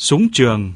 Súng trường.